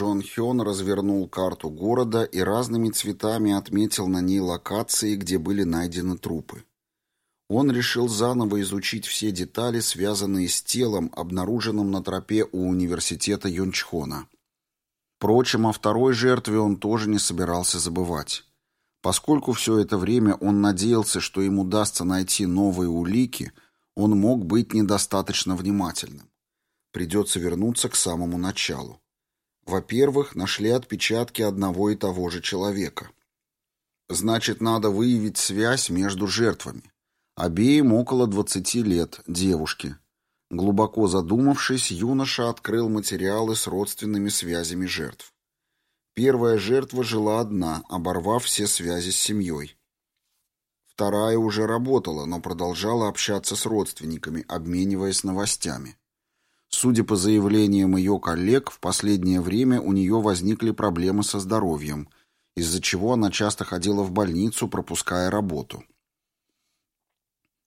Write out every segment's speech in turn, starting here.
Джон Хён развернул карту города и разными цветами отметил на ней локации, где были найдены трупы. Он решил заново изучить все детали, связанные с телом, обнаруженным на тропе у университета Юнчхона. Впрочем, о второй жертве он тоже не собирался забывать. Поскольку все это время он надеялся, что ему удастся найти новые улики, он мог быть недостаточно внимательным. Придется вернуться к самому началу. Во-первых, нашли отпечатки одного и того же человека. Значит, надо выявить связь между жертвами. Обеим около 20 лет, девушки. Глубоко задумавшись, юноша открыл материалы с родственными связями жертв. Первая жертва жила одна, оборвав все связи с семьей. Вторая уже работала, но продолжала общаться с родственниками, обмениваясь новостями. Судя по заявлениям ее коллег, в последнее время у нее возникли проблемы со здоровьем, из-за чего она часто ходила в больницу, пропуская работу.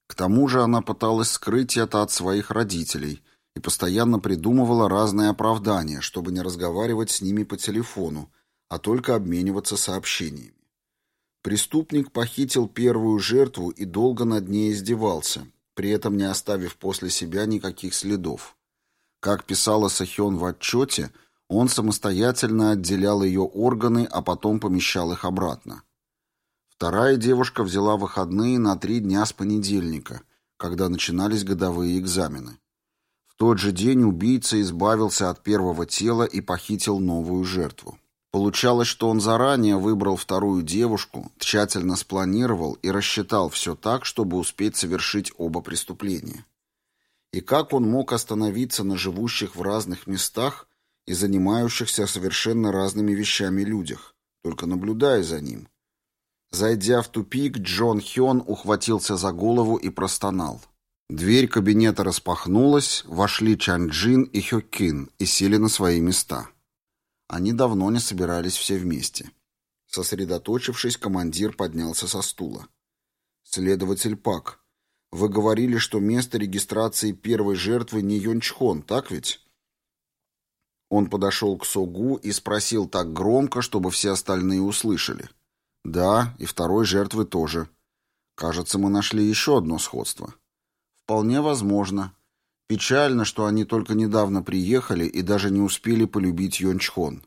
К тому же она пыталась скрыть это от своих родителей и постоянно придумывала разные оправдания, чтобы не разговаривать с ними по телефону, а только обмениваться сообщениями. Преступник похитил первую жертву и долго над ней издевался, при этом не оставив после себя никаких следов. Как писала Сахён в отчете, он самостоятельно отделял ее органы, а потом помещал их обратно. Вторая девушка взяла выходные на три дня с понедельника, когда начинались годовые экзамены. В тот же день убийца избавился от первого тела и похитил новую жертву. Получалось, что он заранее выбрал вторую девушку, тщательно спланировал и рассчитал все так, чтобы успеть совершить оба преступления. И как он мог остановиться на живущих в разных местах и занимающихся совершенно разными вещами людях, только наблюдая за ним? Зайдя в тупик, Джон Хён ухватился за голову и простонал. Дверь кабинета распахнулась, вошли Чан Джин и Хё Кин и сели на свои места. Они давно не собирались все вместе. Сосредоточившись, командир поднялся со стула. «Следователь Пак, вы говорили, что место регистрации первой жертвы не Йончхон, так ведь?» Он подошел к Согу и спросил так громко, чтобы все остальные услышали. «Да, и второй жертвы тоже. Кажется, мы нашли еще одно сходство». «Вполне возможно. Печально, что они только недавно приехали и даже не успели полюбить Йончхон.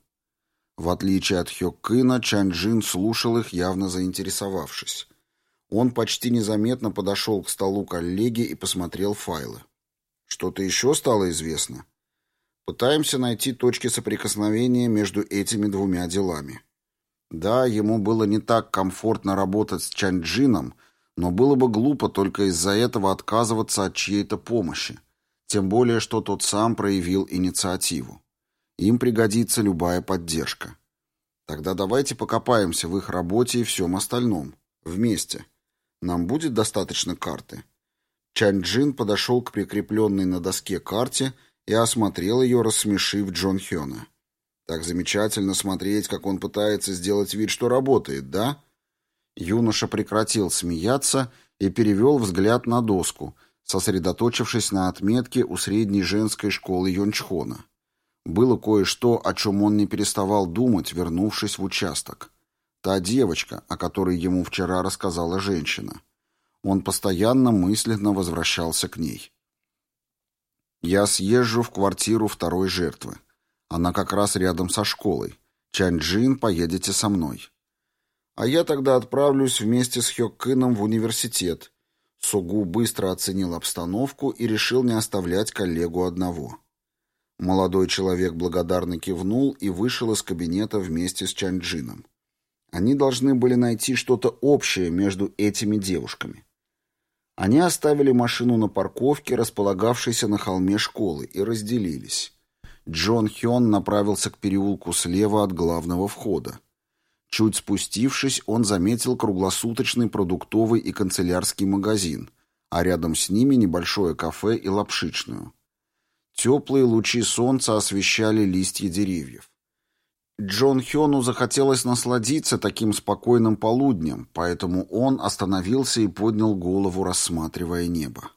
В отличие от Хёккына, Чанджин слушал их, явно заинтересовавшись. Он почти незаметно подошел к столу коллеги и посмотрел файлы. Что-то еще стало известно? Пытаемся найти точки соприкосновения между этими двумя делами. Да, ему было не так комфортно работать с Чанджином, но было бы глупо только из-за этого отказываться от чьей-то помощи. Тем более, что тот сам проявил инициативу. Им пригодится любая поддержка. Тогда давайте покопаемся в их работе и всем остальном. Вместе. Нам будет достаточно карты. Чан Джин подошел к прикрепленной на доске карте и осмотрел ее, рассмешив Джон Хёна. Так замечательно смотреть, как он пытается сделать вид, что работает, да? Юноша прекратил смеяться и перевел взгляд на доску — сосредоточившись на отметке у средней женской школы Йончхона. Было кое-что, о чем он не переставал думать, вернувшись в участок. Та девочка, о которой ему вчера рассказала женщина. Он постоянно мысленно возвращался к ней. «Я съезжу в квартиру второй жертвы. Она как раз рядом со школой. Чанджин, поедете со мной. А я тогда отправлюсь вместе с Хёккином в университет Сугу быстро оценил обстановку и решил не оставлять коллегу одного. Молодой человек благодарно кивнул и вышел из кабинета вместе с Чанджином. Они должны были найти что-то общее между этими девушками. Они оставили машину на парковке, располагавшейся на холме школы, и разделились. Джон Хён направился к переулку слева от главного входа. Чуть спустившись, он заметил круглосуточный продуктовый и канцелярский магазин, а рядом с ними небольшое кафе и лапшичную. Теплые лучи солнца освещали листья деревьев. Джон Хёну захотелось насладиться таким спокойным полуднем, поэтому он остановился и поднял голову, рассматривая небо.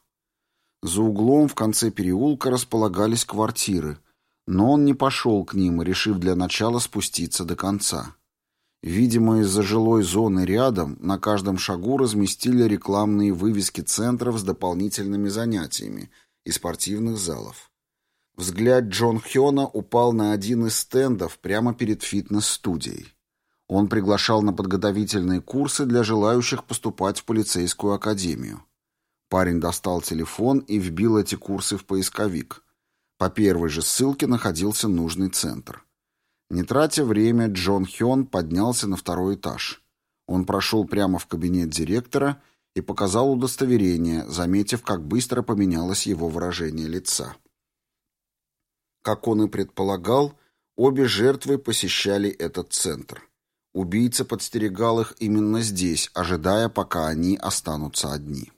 За углом в конце переулка располагались квартиры, Но он не пошел к ним, решив для начала спуститься до конца. Видимо, из-за жилой зоны рядом на каждом шагу разместили рекламные вывески центров с дополнительными занятиями и спортивных залов. Взгляд Джон Хёна упал на один из стендов прямо перед фитнес-студией. Он приглашал на подготовительные курсы для желающих поступать в полицейскую академию. Парень достал телефон и вбил эти курсы в поисковик. По первой же ссылке находился нужный центр. Не тратя время, Джон Хён поднялся на второй этаж. Он прошел прямо в кабинет директора и показал удостоверение, заметив, как быстро поменялось его выражение лица. Как он и предполагал, обе жертвы посещали этот центр. Убийца подстерегал их именно здесь, ожидая, пока они останутся одни.